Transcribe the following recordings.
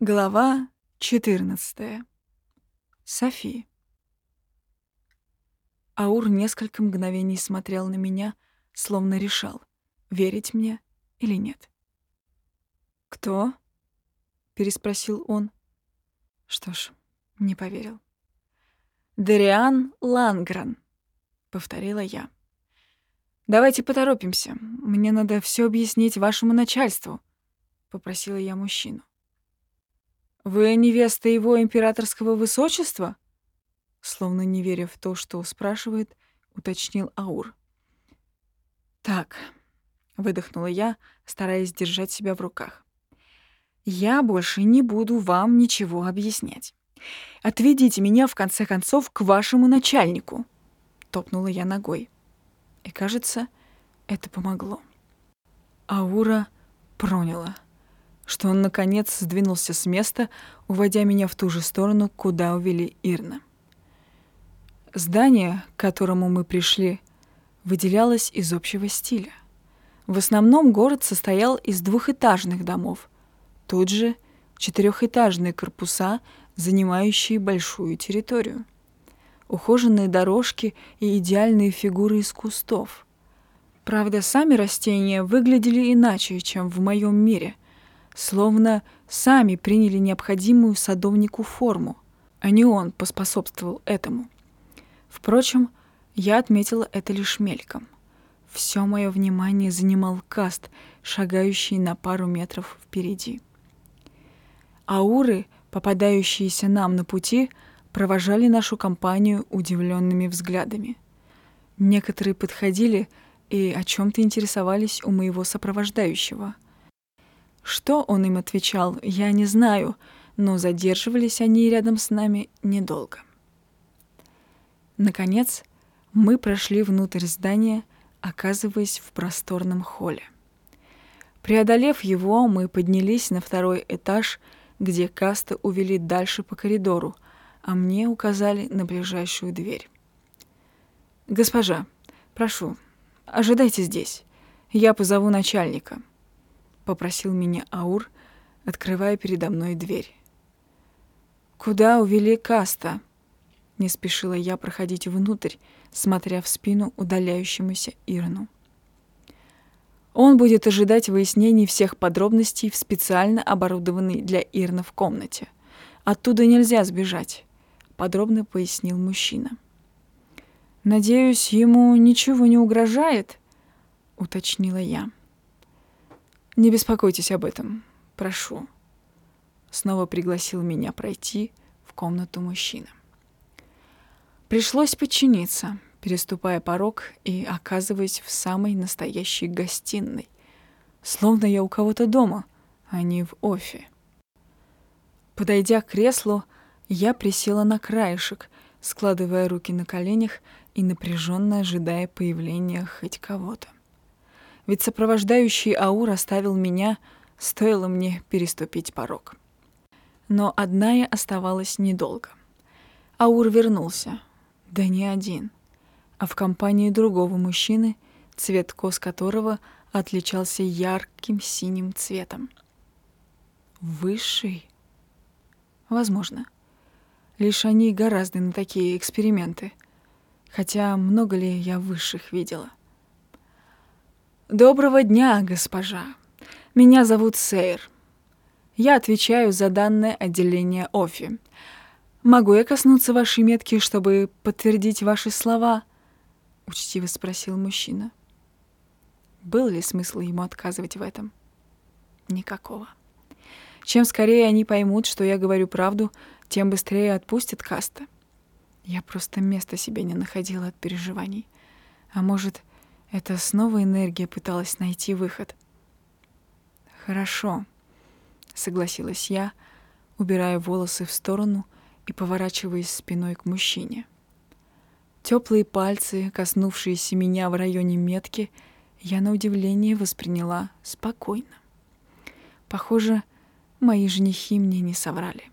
Глава 14. Софи. Аур несколько мгновений смотрел на меня, словно решал, верить мне или нет. «Кто?» — переспросил он. Что ж, не поверил. «Дариан Лангрен», — повторила я. «Давайте поторопимся. Мне надо все объяснить вашему начальству», — попросила я мужчину. «Вы невеста его императорского высочества?» Словно не веря в то, что спрашивает, уточнил Аур. «Так», — выдохнула я, стараясь держать себя в руках. «Я больше не буду вам ничего объяснять. Отведите меня, в конце концов, к вашему начальнику», — топнула я ногой. И, кажется, это помогло. Аура проняла что он, наконец, сдвинулся с места, уводя меня в ту же сторону, куда увели Ирна. Здание, к которому мы пришли, выделялось из общего стиля. В основном город состоял из двухэтажных домов. Тут же четырехэтажные корпуса, занимающие большую территорию. Ухоженные дорожки и идеальные фигуры из кустов. Правда, сами растения выглядели иначе, чем в моем мире — словно сами приняли необходимую садовнику форму, а не он поспособствовал этому. Впрочем, я отметила это лишь мельком. Все мое внимание занимал каст, шагающий на пару метров впереди. Ауры, попадающиеся нам на пути, провожали нашу компанию удивленными взглядами. Некоторые подходили и о чем-то интересовались у моего сопровождающего — что он им отвечал, я не знаю, но задерживались они рядом с нами недолго. Наконец, мы прошли внутрь здания, оказываясь в просторном холле. Преодолев его, мы поднялись на второй этаж, где каста увели дальше по коридору, а мне указали на ближайшую дверь. «Госпожа, прошу, ожидайте здесь. Я позову начальника», — попросил меня Аур, открывая передо мной дверь. «Куда увели Каста?» Не спешила я проходить внутрь, смотря в спину удаляющемуся Ирну. Он будет ожидать выяснений всех подробностей в специально оборудованной для Ирна в комнате. Оттуда нельзя сбежать, подробно пояснил мужчина. Надеюсь, ему ничего не угрожает, уточнила я. Не беспокойтесь об этом, прошу. Снова пригласил меня пройти в комнату мужчина. Пришлось подчиниться, переступая порог и оказываясь в самой настоящей гостиной, словно я у кого-то дома, а не в офе. Подойдя к креслу, я присела на краешек, складывая руки на коленях и напряженно ожидая появления хоть кого-то ведь сопровождающий Аур оставил меня, стоило мне переступить порог. Но одна я оставалась недолго. Аур вернулся, да не один, а в компании другого мужчины, цвет кос которого отличался ярким синим цветом. Высший? Возможно. Лишь они гораздо на такие эксперименты. Хотя много ли я высших видела — «Доброго дня, госпожа. Меня зовут Сейр. Я отвечаю за данное отделение ОФИ. Могу я коснуться вашей метки, чтобы подтвердить ваши слова?» — учтиво спросил мужчина. Был ли смысл ему отказывать в этом? Никакого. Чем скорее они поймут, что я говорю правду, тем быстрее отпустят Каста. Я просто места себе не находила от переживаний. А может, это снова энергия пыталась найти выход. «Хорошо», — согласилась я, убирая волосы в сторону и поворачиваясь спиной к мужчине. Теплые пальцы, коснувшиеся меня в районе метки, я на удивление восприняла спокойно. Похоже, мои женихи мне не соврали.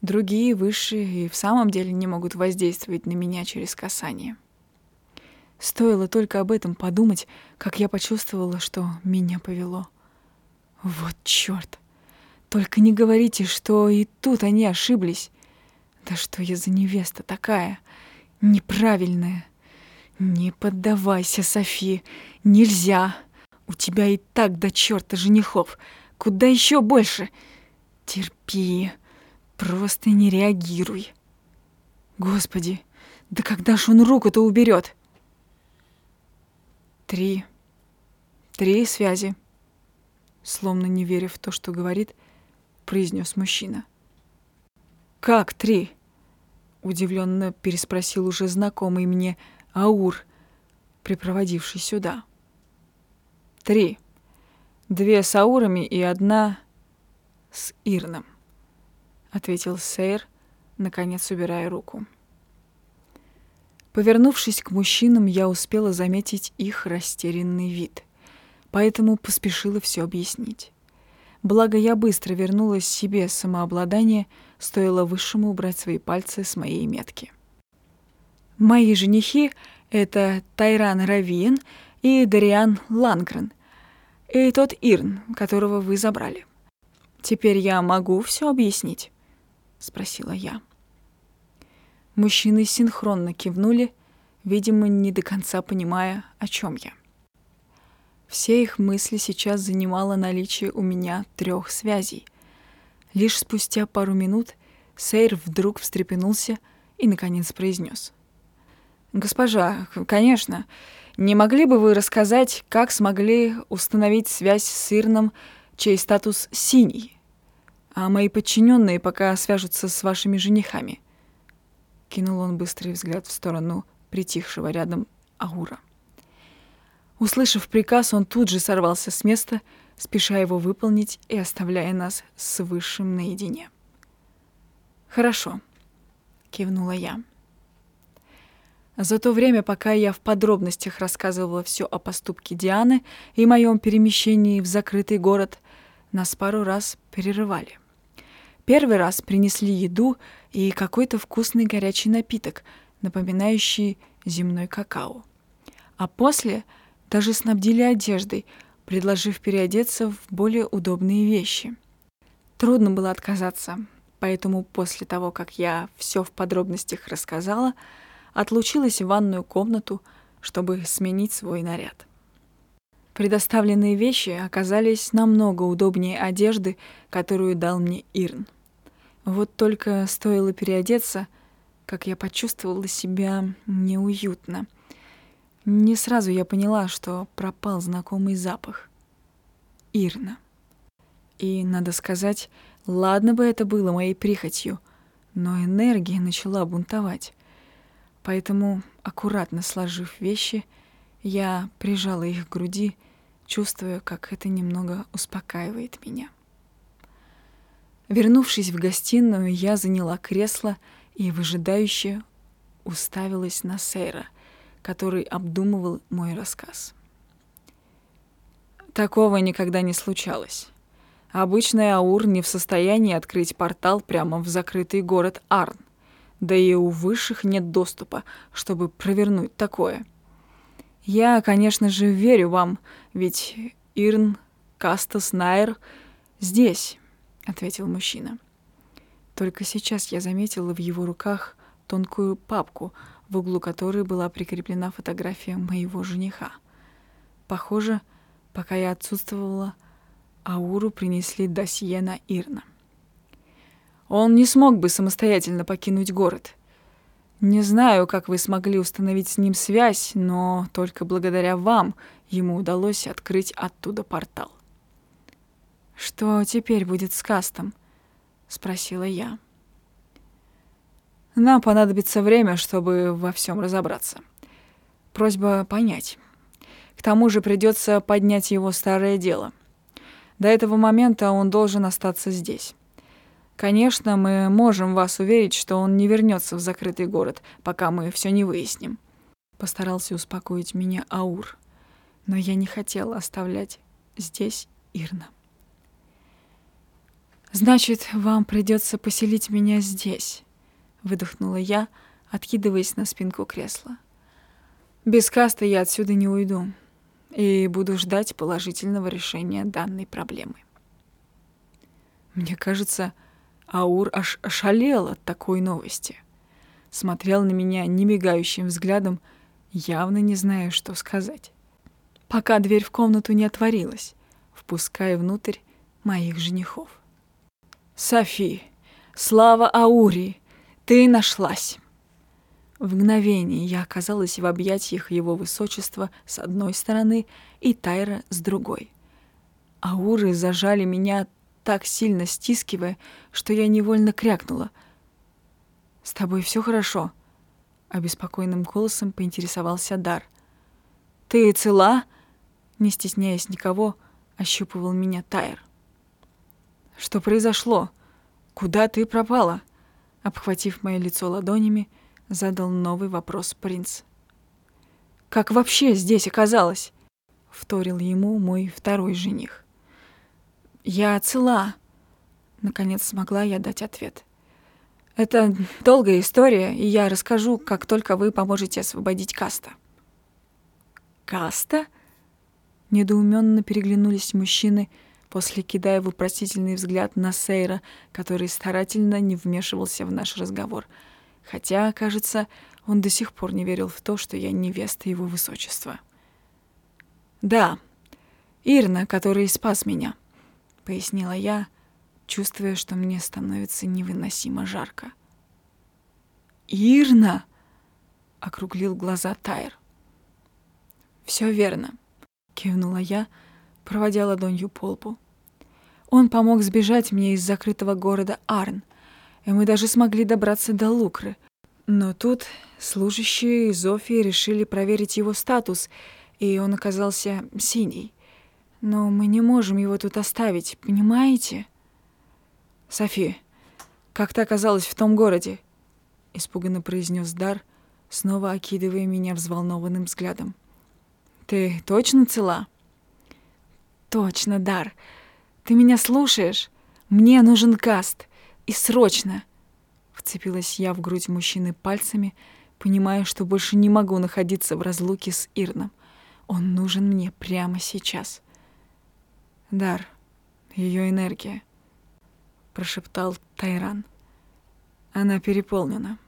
Другие высшие и в самом деле не могут воздействовать на меня через касание. — Стоило только об этом подумать, как я почувствовала, что меня повело. Вот чёрт! Только не говорите, что и тут они ошиблись. Да что я за невеста такая? Неправильная. Не поддавайся, Софи. Нельзя. У тебя и так до черта женихов. Куда еще больше? Терпи. Просто не реагируй. Господи, да когда ж он руку-то уберет? Три. Три связи. Словно не веря в то, что говорит, произнес мужчина. Как три? Удивленно переспросил уже знакомый мне Аур, припроводивший сюда. Три. Две с Аурами и одна с Ирном, ответил Сейр, наконец убирая руку. Повернувшись к мужчинам, я успела заметить их растерянный вид, поэтому поспешила все объяснить. Благо, я быстро вернулась себе самообладание, стоило высшему убрать свои пальцы с моей метки. Мои женихи — это Тайран Равиен и Дариан Лангрен, и тот Ирн, которого вы забрали. Теперь я могу все объяснить? — спросила я. Мужчины синхронно кивнули, видимо, не до конца понимая, о чем я. Все их мысли сейчас занимало наличие у меня трех связей. Лишь спустя пару минут Сейр вдруг встрепенулся и, наконец, произнес. «Госпожа, конечно, не могли бы вы рассказать, как смогли установить связь с Ирном, чей статус синий? А мои подчиненные пока свяжутся с вашими женихами». Кинул он быстрый взгляд в сторону притихшего рядом Аура. Услышав приказ, он тут же сорвался с места, спеша его выполнить и оставляя нас с Высшим наедине. «Хорошо», — кивнула я. За то время, пока я в подробностях рассказывала все о поступке Дианы и моем перемещении в закрытый город, нас пару раз перерывали. Первый раз принесли еду и какой-то вкусный горячий напиток, напоминающий земной какао. А после даже снабдили одеждой, предложив переодеться в более удобные вещи. Трудно было отказаться, поэтому после того, как я все в подробностях рассказала, отлучилась в ванную комнату, чтобы сменить свой наряд. Предоставленные вещи оказались намного удобнее одежды, которую дал мне Ирн. Вот только стоило переодеться, как я почувствовала себя неуютно. Не сразу я поняла, что пропал знакомый запах. Ирна. И, надо сказать, ладно бы это было моей прихотью, но энергия начала бунтовать. Поэтому, аккуратно сложив вещи, я прижала их к груди, чувствуя, как это немного успокаивает меня. Вернувшись в гостиную, я заняла кресло и выжидающе уставилась на Сейра, который обдумывал мой рассказ. Такого никогда не случалось. Обычный Аур не в состоянии открыть портал прямо в закрытый город Арн. Да и у высших нет доступа, чтобы провернуть такое. Я, конечно же, верю вам, ведь Ирн, Кастас, Найр здесь, ответил мужчина. Только сейчас я заметила в его руках тонкую папку, в углу которой была прикреплена фотография моего жениха. Похоже, пока я отсутствовала, Ауру принесли досье на Ирна. Он не смог бы самостоятельно покинуть город. Не знаю, как вы смогли установить с ним связь, но только благодаря вам ему удалось открыть оттуда портал. «Что теперь будет с Кастом?» — спросила я. «Нам понадобится время, чтобы во всем разобраться. Просьба понять. К тому же придется поднять его старое дело. До этого момента он должен остаться здесь. Конечно, мы можем вас уверить, что он не вернется в закрытый город, пока мы все не выясним. Постарался успокоить меня Аур, но я не хотела оставлять здесь Ирна. «Значит, вам придется поселить меня здесь», — выдохнула я, откидываясь на спинку кресла. «Без каста я отсюда не уйду и буду ждать положительного решения данной проблемы». Мне кажется, Аур аж ошалел от такой новости. Смотрел на меня немигающим взглядом, явно не зная, что сказать. Пока дверь в комнату не отворилась, впуская внутрь моих женихов. «Софи, слава Аури, ты нашлась!» В мгновение я оказалась в объятиях его высочества с одной стороны и Тайра с другой. Ауры зажали меня так сильно стискивая, что я невольно крякнула. «С тобой все хорошо?» — обеспокоенным голосом поинтересовался Дар. «Ты цела?» — не стесняясь никого, ощупывал меня Тайр. «Что произошло? Куда ты пропала?» Обхватив мое лицо ладонями, задал новый вопрос принц. «Как вообще здесь оказалось?» — вторил ему мой второй жених. «Я цела», — наконец смогла я дать ответ. «Это долгая история, и я расскажу, как только вы поможете освободить Каста». «Каста?» — недоуменно переглянулись мужчины, после кидая вопросительный взгляд на Сейра, который старательно не вмешивался в наш разговор — хотя, кажется, он до сих пор не верил в то, что я невеста его высочества. «Да, Ирна, который спас меня», — пояснила я, чувствуя, что мне становится невыносимо жарко. «Ирна!» — округлил глаза Тайр. «Все верно», — кивнула я, проводя ладонью по лбу. «Он помог сбежать мне из закрытого города Арн, и мы даже смогли добраться до Лукры. Но тут служащие из решили проверить его статус, и он оказался синий. Но мы не можем его тут оставить, понимаете? Софи, как ты оказалась в том городе? Испуганно произнес Дар, снова окидывая меня взволнованным взглядом. Ты точно цела? Точно, Дар. Ты меня слушаешь? Мне нужен каст. И срочно!» Вцепилась я в грудь мужчины пальцами, понимая, что больше не могу находиться в разлуке с Ирном. Он нужен мне прямо сейчас. «Дар, ее энергия», — прошептал Тайран. «Она переполнена».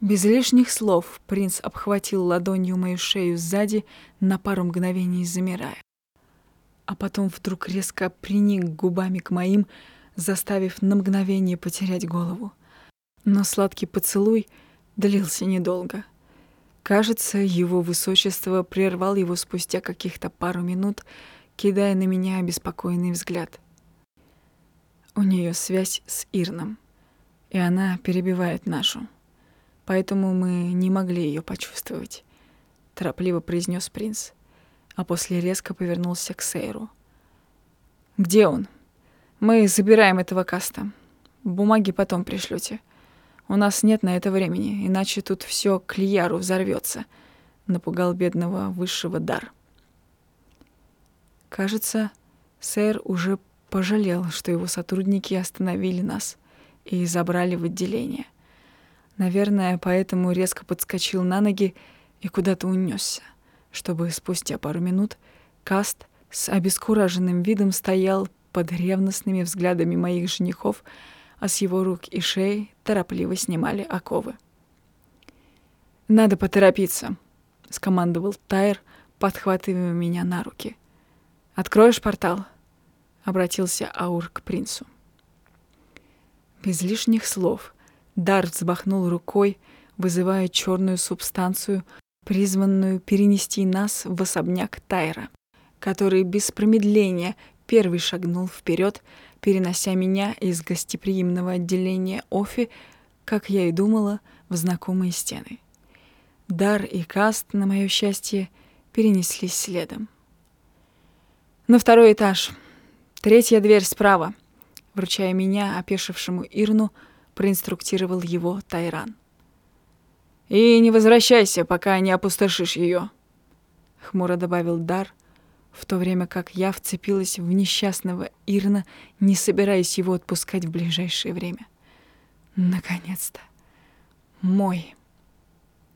Без лишних слов принц обхватил ладонью мою шею сзади, на пару мгновений замирая. А потом вдруг резко приник губами к моим, заставив на мгновение потерять голову. Но сладкий поцелуй длился недолго. Кажется, его высочество прервал его спустя каких-то пару минут, кидая на меня обеспокоенный взгляд. У нее связь с Ирном, и она перебивает нашу. Поэтому мы не могли ее почувствовать, торопливо произнес принц, а после резко повернулся к Сейру. Где он? Мы забираем этого каста. Бумаги потом пришлете. У нас нет на это времени, иначе тут все к Лияру взорвется, напугал бедного высшего дар. Кажется, сэр уже пожалел, что его сотрудники остановили нас и забрали в отделение. Наверное, поэтому резко подскочил на ноги и куда-то унесся, чтобы спустя пару минут Каст с обескураженным видом стоял под ревностными взглядами моих женихов, а с его рук и шеи торопливо снимали оковы. «Надо поторопиться», — скомандовал Тайр, подхватывая меня на руки. «Откроешь портал?» — обратился Аур к принцу. Без лишних слов Дар взбахнул рукой, вызывая черную субстанцию, призванную перенести нас в особняк Тайра, который без промедления первый шагнул вперед, перенося меня из гостеприимного отделения Офи, как я и думала, в знакомые стены. Дар и Каст, на мое счастье, перенеслись следом. На второй этаж. Третья дверь справа. Вручая меня, опешившему Ирну, проинструктировал его Тайран. «И не возвращайся, пока не опустошишь ее», — хмуро добавил Дар — в то время как я вцепилась в несчастного Ирна, не собираясь его отпускать в ближайшее время. Наконец-то. Мой.